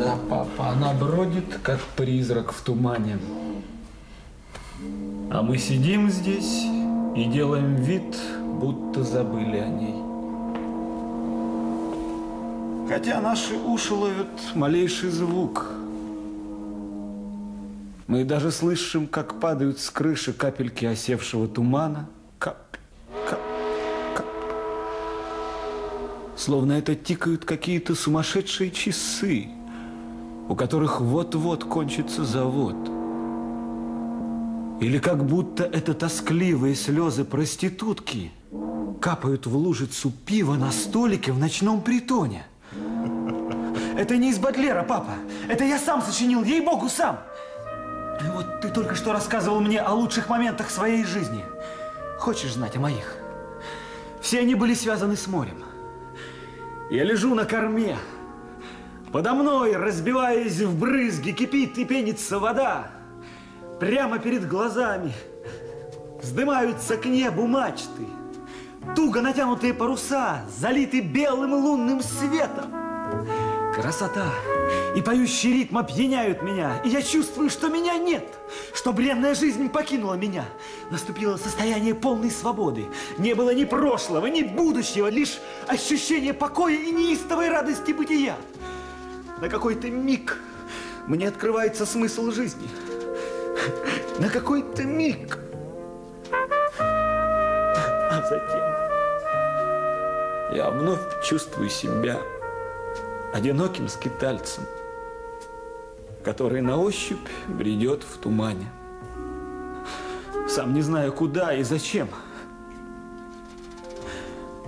Да, папа, она бродит, как призрак в тумане. А мы сидим здесь и делаем вид, будто забыли о ней. Хотя наши уши ловят малейший звук. Мы даже слышим, как падают с крыши капельки осевшего тумана. Кап, кап, кап. Словно это тикают какие-то сумасшедшие часы, у которых вот-вот кончится завод. Или как будто это тоскливые слезы проститутки капают в лужицу пива на столике в ночном притоне. Это не из Бадлера, папа. Это я сам сочинил, ей-богу, сам. Вот ты только что рассказывал мне о лучших моментах своей жизни. Хочешь знать о моих? Все они были связаны с морем. Я лежу на корме. Подо мной, разбиваясь в брызги, кипит и пенится вода. Прямо перед глазами вздымаются к небу мачты. Туго натянутые паруса, залиты белым лунным светом. Красота и поющий ритм опьяняют меня, и я чувствую, что меня нет, что бренная жизнь покинула меня. Наступило состояние полной свободы. Не было ни прошлого, ни будущего, лишь ощущение покоя и неистовой радости бытия. На какой-то миг мне открывается смысл жизни. На какой-то миг. А затем я вновь чувствую себя одиноким скитальцем, который на ощупь бредет в тумане. Сам не знаю, куда и зачем.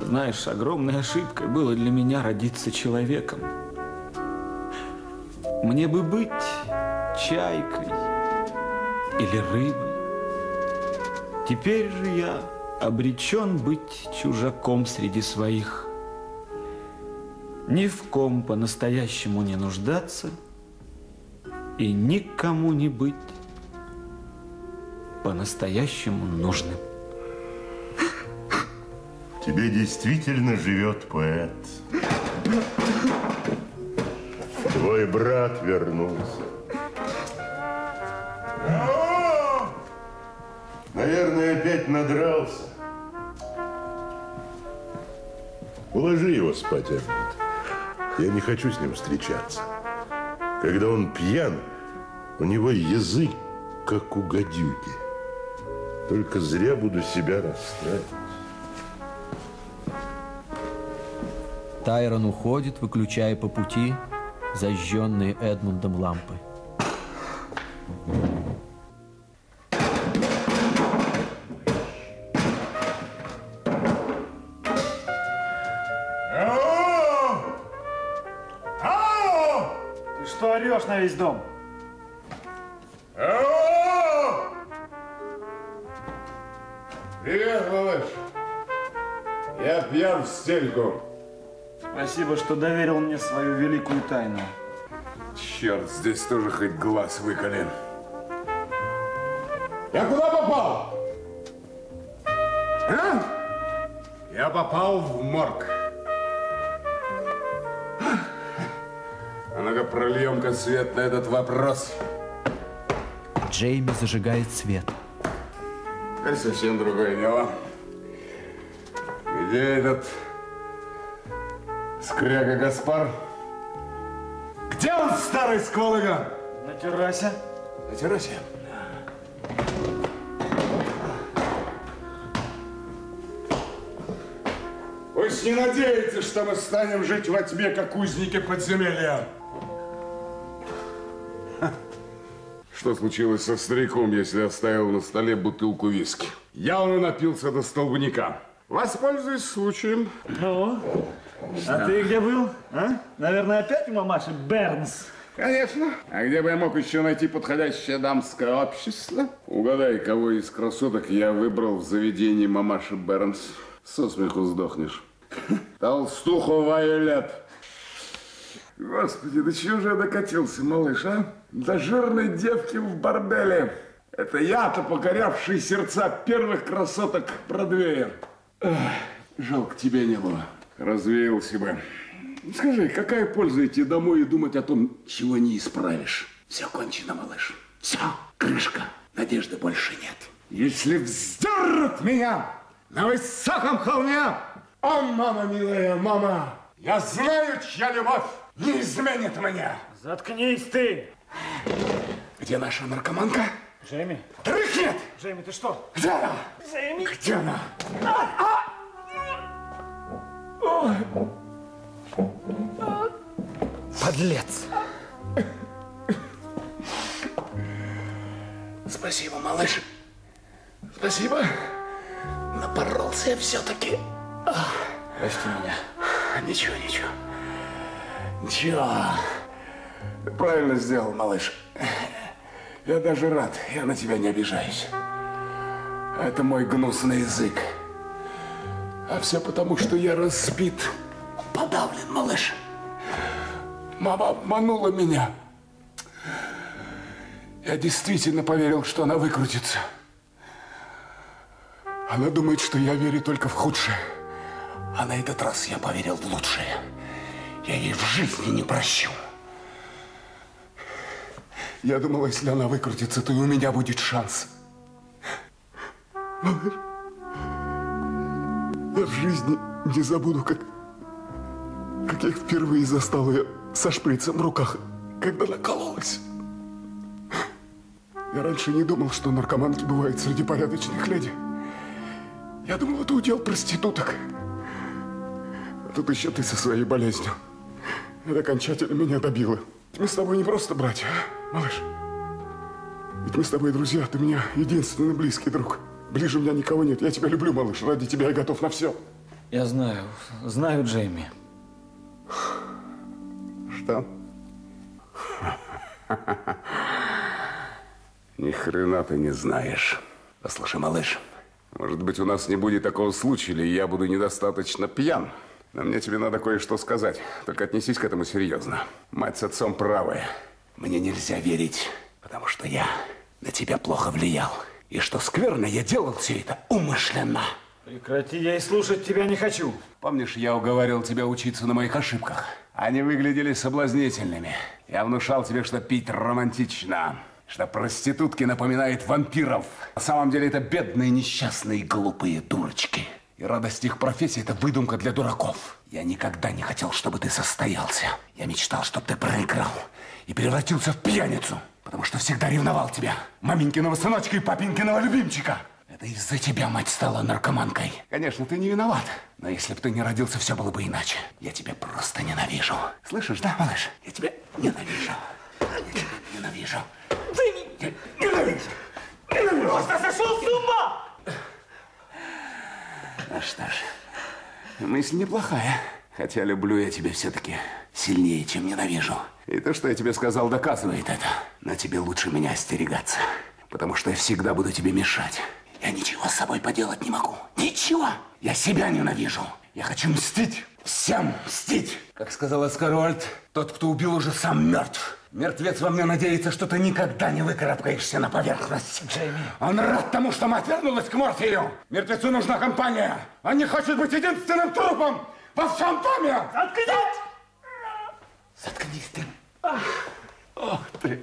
Знаешь, огромной ошибкой было для меня родиться человеком. Мне бы быть чайкой или рыбой. Теперь же я обречен быть чужаком среди своих ни в ком по-настоящему не нуждаться и никому не быть по-настоящему нужным. Тебе действительно живет поэт. Твой брат вернулся. Наверное, опять надрался. Уложи его спать, Эдмунд. Я не хочу с ним встречаться. Когда он пьян, у него язык, как у гадюки. Только зря буду себя расстраивать. Тайрон уходит, выключая по пути зажженные Эдмундом лампы. орешь на весь дом? Привет, малыш. Я пьян в стельку. Спасибо, что доверил мне свою великую тайну. Черт, здесь тоже хоть глаз выколи. Я куда попал? А? Я попал в морг. А ну-ка, прольем-ка свет на этот вопрос. Джейми зажигает свет. Это совсем другое дело. Где этот скряга Гаспар? Где он, старый сквалыга? На террасе. На террасе? Пусть не надеется, что мы станем жить во тьме, как узники подземелья. Что случилось со стариком, если оставил на столе бутылку виски? Явно напился до столбняка. Воспользуюсь случаем. О, а ты где был? А? Наверное, опять у мамаши Бернс? Конечно. А где бы я мог еще найти подходящее дамское общество? Угадай, кого из красоток я выбрал в заведении мамаши Бернс. Со смеху сдохнешь. Толстуху Вайолет. Господи, до чего же я докатился, малыш, а? До жирной девки в борделе. Это я-то покорявший сердца первых красоток Бродвея. Эх, жалко, тебе не было. Развеялся бы. Скажи, какая польза идти домой и думать о том, чего не исправишь? Все кончено, малыш. Все, крышка. Надежды больше нет. Если вздернут меня на высоком холме, о, мама милая, мама, я знаю, чья любовь не изменит меня. Заткнись ты! Где наша наркоманка? Джейми, Трыхнет! Джейми, ты что? Где она? Где она? Подлец! Спасибо, малыш. Спасибо. Напоролся я все-таки. Прости меня. Ничего, ничего. Ничего. Ты правильно сделал, малыш. Я даже рад. Я на тебя не обижаюсь. Это мой гнусный язык. А все потому, что я разбит. Подавлен, малыш. Мама обманула меня. Я действительно поверил, что она выкрутится. Она думает, что я верю только в худшее. А на этот раз я поверил в лучшее. Я ей в жизни не прощу. Я думал, если она выкрутится, то и у меня будет шанс. Я в жизни не забуду, как, как я впервые застал ее со шприцем в руках, когда накололась. Я раньше не думал, что наркоманки бывают среди порядочных леди. Я думал, это удел проституток. А тут еще ты со своей болезнью. Это окончательно меня добило. Мы с тобой не просто братья, а, малыш? Ведь мы с тобой друзья, ты меня единственный близкий друг. Ближе меня никого нет. Я тебя люблю, малыш. Ради тебя я готов на все. Я знаю, знаю, Джейми. Что? Ни хрена ты не знаешь. Послушай, малыш, может быть, у нас не будет такого случая, или я буду недостаточно пьян. Но мне тебе надо кое-что сказать. Только отнесись к этому серьезно. Мать с отцом правы. Мне нельзя верить, потому что я на тебя плохо влиял. И что скверно, я делал все это умышленно. Прекрати, я и слушать тебя не хочу. Помнишь, я уговаривал тебя учиться на моих ошибках? Они выглядели соблазнительными. Я внушал тебе, что пить романтично, что проститутки напоминают вампиров. На самом деле это бедные, несчастные, глупые дурочки. И радость их профессии – это выдумка для дураков. Я никогда не хотел, чтобы ты состоялся. Я мечтал, чтобы ты проиграл и превратился в пьяницу. Потому что всегда ревновал тебя. Маменькиного сыночка и папенькиного любимчика. Это из-за тебя мать стала наркоманкой. Конечно, ты не виноват. Но если бы ты не родился, все было бы иначе. Я тебя просто ненавижу. Слышишь, да, малыш? Я тебя ненавижу. Я тебя ненавижу. Я ненавижу. Ненавижу. Просто сошел с ума! Ну что ж, мысль неплохая. Хотя люблю я тебя все-таки сильнее, чем ненавижу. И то, что я тебе сказал, доказывает это. Но тебе лучше меня остерегаться. Потому что я всегда буду тебе мешать. Я ничего с собой поделать не могу. Ничего. Я себя ненавижу. Я хочу мстить. Всем мстить. Как сказал Оскар Уальд, тот, кто убил, уже сам мертв. Мертвец во мне надеется, что ты никогда не выкарабкаешься на поверхность. Джейми. Он рад тому, что мать вернулась к Морфию. Мертвецу нужна компания. Он не хочет быть единственным трупом во всем доме. Заткнись! Заткнись ты. Ох ты.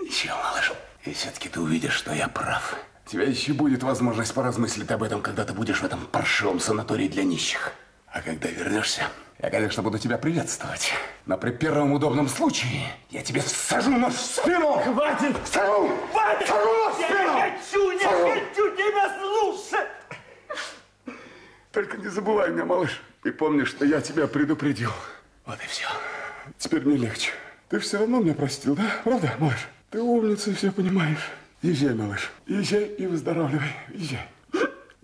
Ничего, малыш. И все-таки ты увидишь, что я прав. У тебя еще будет возможность поразмыслить об этом, когда ты будешь в этом паршивом санатории для нищих. А когда вернешься, я, конечно, буду тебя приветствовать. Но при первом удобном случае я тебе всажу нож в спину! Хватит! Всажу! Хватит! Всажу нож в Я спину! не хочу, не Всажу! хочу тебя слушать! Только не забывай меня, малыш. И помни, что я тебя предупредил. Вот и все. Теперь мне легче. Ты все равно меня простил, да? Правда, малыш? Ты умница и все понимаешь. Езжай, малыш. Езжай и выздоравливай. Езжай.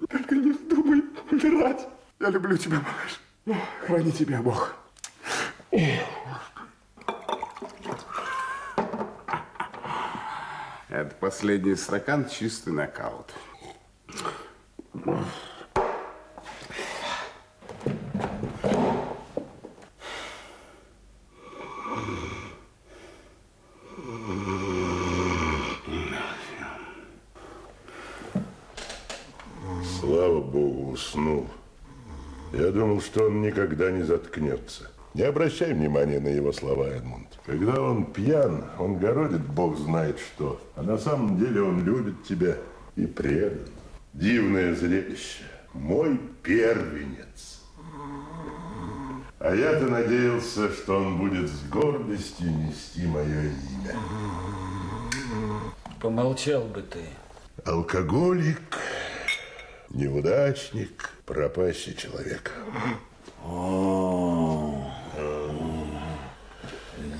Только не вздумай умирать. Я люблю тебя, малыш. Ну, храни тебя Бог. Это последний стакан, чистый нокаут. Слава Богу, уснул. И Я думал, что он никогда не заткнется. Не обращай внимания на его слова, Эдмунд. Когда он пьян, он городит бог знает что. А на самом деле он любит тебя и предан. Дивное зрелище. Мой первенец. А я-то надеялся, что он будет с гордостью нести мое имя. Помолчал бы ты. Алкоголик, неудачник, пропащий человек.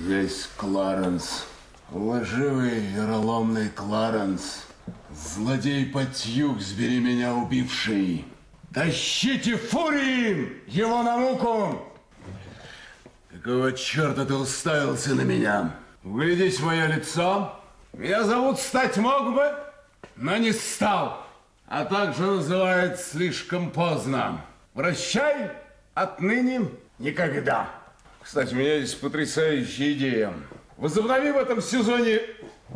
Весь Кларенс, лживый, вероломный Кларенс, злодей Патьюксбери меня убивший. Тащите фурии его на муку! Какого черта ты уставился на меня? Вглядись в мое лицо. Меня зовут стать мог бы, но не стал. А также называют слишком поздно. Прощай, отныне никогда. Кстати, у меня есть потрясающая идея. Возобнови в этом сезоне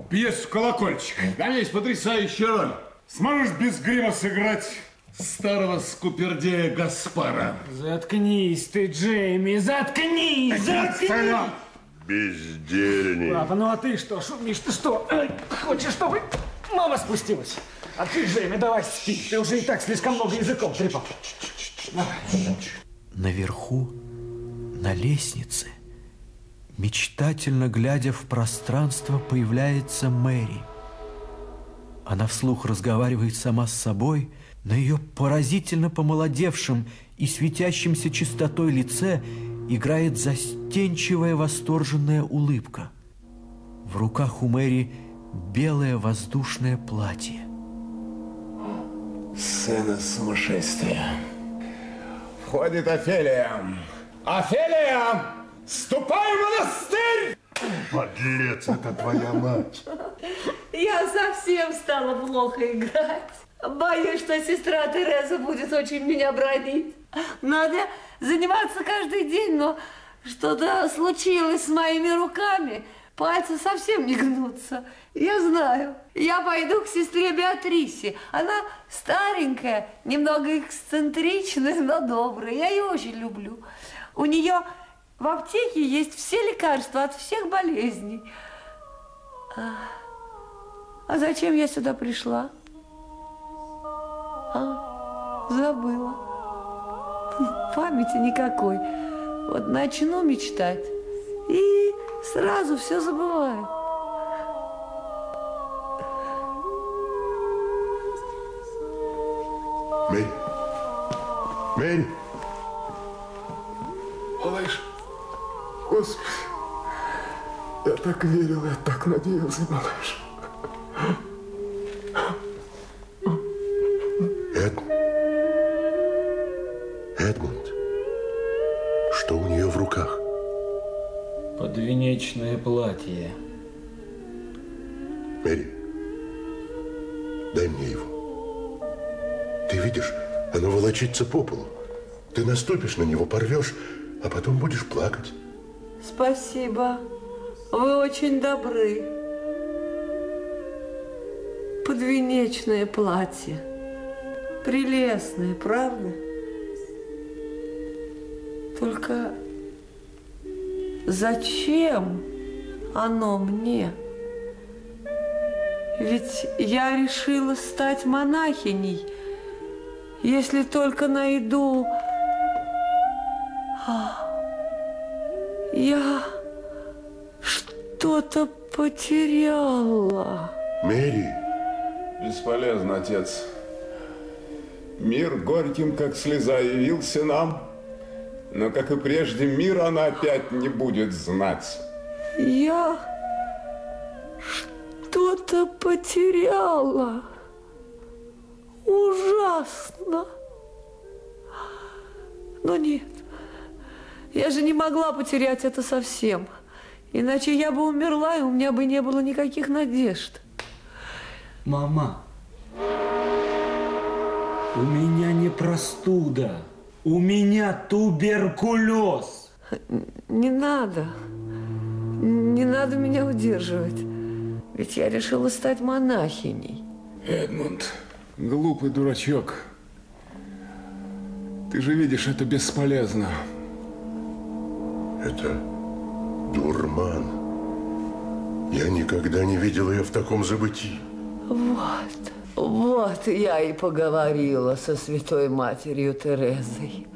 пьесу «Колокольчик». Там есть потрясающая роль. Сможешь без грима сыграть старого скупердея Гаспара? Заткнись ты, Джейми, заткнись, заткнись! Бездельник. Папа, ну а ты что, шумишь? Ты что, хочешь, чтобы мама спустилась? А ты, Джейми, давай спи. Ты уже и так слишком много языком трепал. Наверху, на лестнице, мечтательно глядя в пространство, появляется Мэри. Она вслух разговаривает сама с собой, на ее поразительно помолодевшем и светящемся чистотой лице играет застенчивая восторженная улыбка. В руках у Мэри белое воздушное платье. Сцена сумасшествия. Входит Офелия. Офелия! Ступай в монастырь! Подлец, это твоя мать. Я совсем стала плохо играть. Боюсь, что сестра Тереза будет очень меня бронить. Надо заниматься каждый день, но что-то случилось с моими руками. Пальцы совсем не гнутся. Я знаю. Я пойду к сестре Беатрисе. Она старенькая, немного эксцентричная, но добрая. Я ее очень люблю. У нее в аптеке есть все лекарства от всех болезней. А, а зачем я сюда пришла? А, забыла. Памяти никакой. Вот начну мечтать и сразу все забываю. Мэрь. Мэрь. Малыш, Господи, я так верил, я так надеялся, малыш. Подвенечное платье. Мэри, дай мне его. Ты видишь, оно волочится по полу. Ты наступишь на него, порвешь, а потом будешь плакать. Спасибо. Вы очень добры. Подвенечное платье. Прелестное, правда? Только зачем оно мне? Ведь я решила стать монахиней, если только найду... А, Я что-то потеряла. Мэри, Бесполезно, отец. Мир горьким, как слеза, явился нам. Но, как и прежде, мир она опять не будет знать. Я что-то потеряла. Ужасно. Но нет, я же не могла потерять это совсем. Иначе я бы умерла, и у меня бы не было никаких надежд. Мама, у меня не простуда, у меня туберкулез. Не надо. Не надо меня удерживать. Ведь я решила стать монахиней. Эдмунд, глупый дурачок. Ты же видишь, это бесполезно. Это дурман. Я никогда не видел ее в таком забытии. Вот, вот я и поговорила со святой матерью Терезой.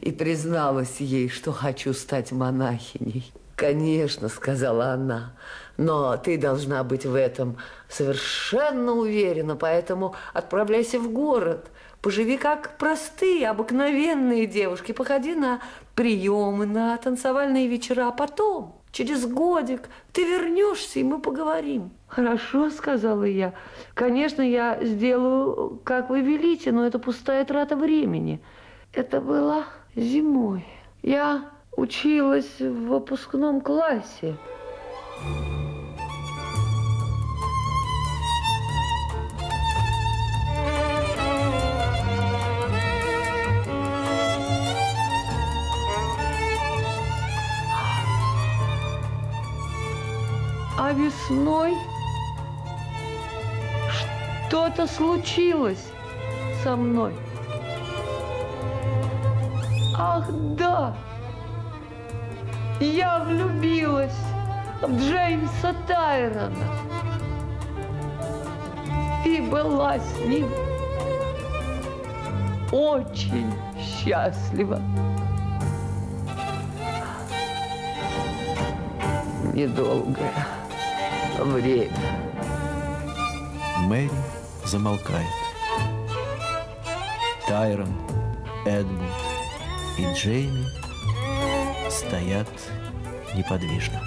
И призналась ей, что хочу стать монахиней. Конечно, сказала она, но ты должна быть в этом совершенно уверена, поэтому отправляйся в город. Поживи как простые, обыкновенные девушки. Походи на приемы, на танцевальные вечера, а потом, через годик, ты вернешься, и мы поговорим. Хорошо, сказала я. Конечно, я сделаю, как вы велите, но это пустая трата времени. Это было зимой. Я училась в выпускном классе. А весной что-то случилось со мной. Ах, да! Я влюбилась в Джеймса Тайрона и была с ним очень счастлива. Недолгое время. Мэри замолкает. Тайрон, Эдмунд и Джейми стоят неподвижно.